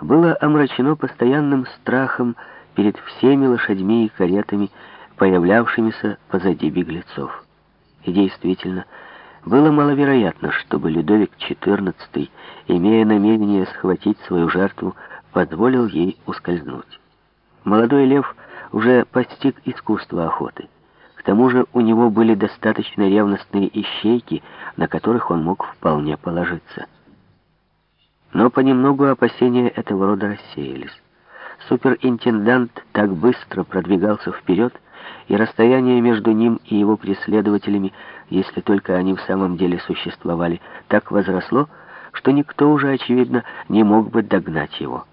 было омрачено постоянным страхом перед всеми лошадьми и каретами, появлявшимися позади беглецов. И действительно, было маловероятно, чтобы Людовик XIV, имея намерение схватить свою жертву, позволил ей ускользнуть. Молодой лев уже постиг искусство охоты. К тому же у него были достаточно ревностные ищейки, на которых он мог вполне положиться. Но понемногу опасения этого рода рассеялись. Суперинтендант так быстро продвигался вперед, и расстояние между ним и его преследователями, если только они в самом деле существовали, так возросло, что никто уже, очевидно, не мог бы догнать его.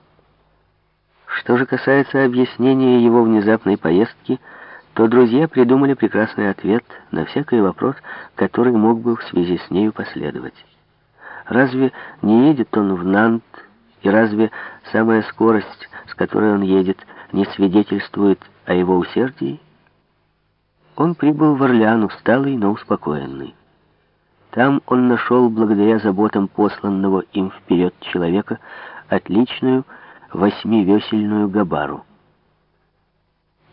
Что же касается объяснения его внезапной поездки, то друзья придумали прекрасный ответ на всякий вопрос, который мог бы в связи с нею последовать. Разве не едет он в Нант, и разве самая скорость, с которой он едет, не свидетельствует о его усердии? Он прибыл в Орлеан усталый, но успокоенный. Там он нашел, благодаря заботам посланного им вперед человека, отличную восьмивесельную габару.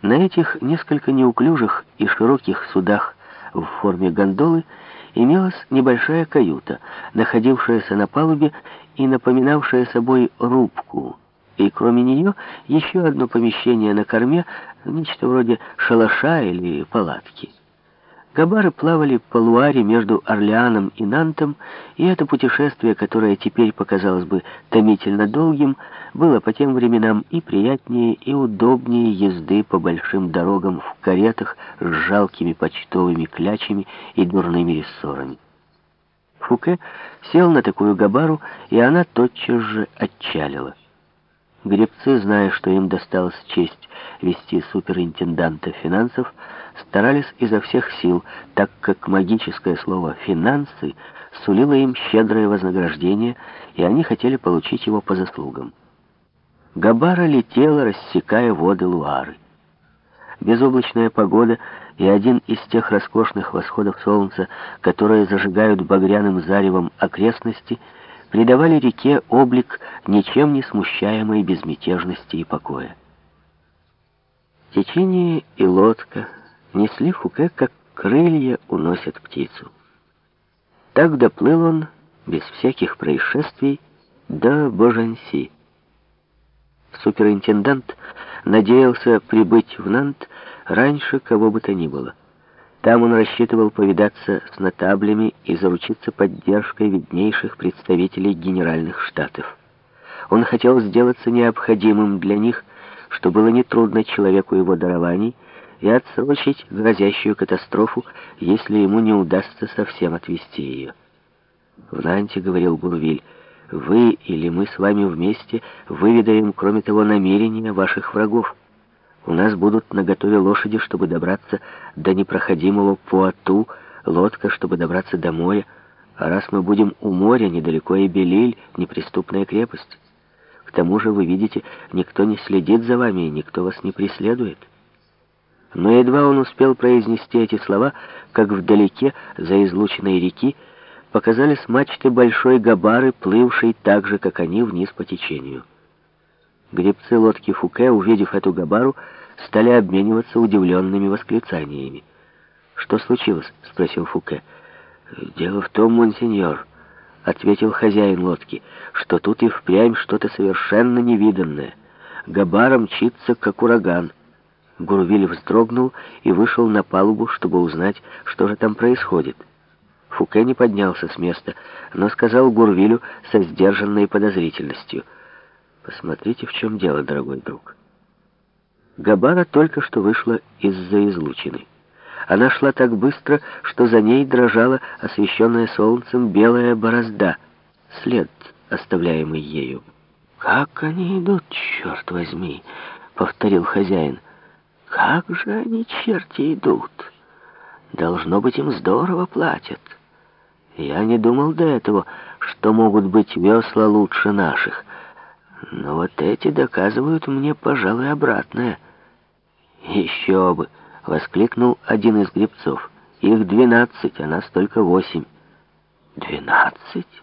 На этих несколько неуклюжих и широких судах в форме гондолы имелась небольшая каюта, находившаяся на палубе и напоминавшая собой рубку, и кроме нее еще одно помещение на корме, нечто вроде шалаша или палатки. Габары плавали по Луаре между Орлеаном и Нантом, и это путешествие, которое теперь показалось бы томительно долгим, было по тем временам и приятнее, и удобнее езды по большим дорогам в каретах с жалкими почтовыми клячами и дурными рессорами. Фуке сел на такую габару, и она тотчас же отчалила. Гребцы, зная, что им досталась честь вести суперинтенданта финансов, старались изо всех сил, так как магическое слово «финансы» сулило им щедрое вознаграждение, и они хотели получить его по заслугам. Габара летела, рассекая воды Луары. Безоблачная погода и один из тех роскошных восходов солнца, которые зажигают багряным заревом окрестности — придавали реке облик ничем не смущаемой безмятежности и покоя. Течение и лодка несли Фуке, как крылья уносят птицу. Так доплыл он, без всяких происшествий, до Божанси. Суперинтендант надеялся прибыть в Нант раньше кого бы то ни было. Там он рассчитывал повидаться с нотаблями и заручиться поддержкой виднейших представителей генеральных штатов. Он хотел сделаться необходимым для них, что было нетрудно человеку его дарований, и отсрочить грозящую катастрофу, если ему не удастся совсем отвести ее. В Нанте, говорил Гурвиль, вы или мы с вами вместе выведаем, кроме того, намерения ваших врагов. У нас будут наготове лошади, чтобы добраться до непроходимого Пуату, лодка, чтобы добраться до моря. А раз мы будем у моря, недалеко и Белиль, неприступная крепость. К тому же, вы видите, никто не следит за вами, и никто вас не преследует. Но едва он успел произнести эти слова, как вдалеке, за излученной реки, показались мачты большой габары, плывшей так же, как они, вниз по течению. Гребцы лодки Фуке, увидев эту габару, стали обмениваться удивленными восклицаниями. «Что случилось?» — спросил Фуке. «Дело в том, монсеньор», — ответил хозяин лодки, «что тут и впрямь что-то совершенно невиданное. Габара мчится, как ураган». Гурвиль вздрогнул и вышел на палубу, чтобы узнать, что же там происходит. Фуке не поднялся с места, но сказал Гурвилю со сдержанной подозрительностью — Посмотрите, в чем дело, дорогой друг. Габара только что вышла из-за излучины. Она шла так быстро, что за ней дрожала освещенная солнцем белая борозда, след, оставляемый ею. «Как они идут, черт возьми!» — повторил хозяин. «Как же они, черти, идут! Должно быть, им здорово платят. Я не думал до этого, что могут быть весла лучше наших». Но вот эти доказывают мне, пожалуй, обратное. Еще бы, воскликнул один из гребцов. Их двенадцать, а нас только восемь. Двенадцать?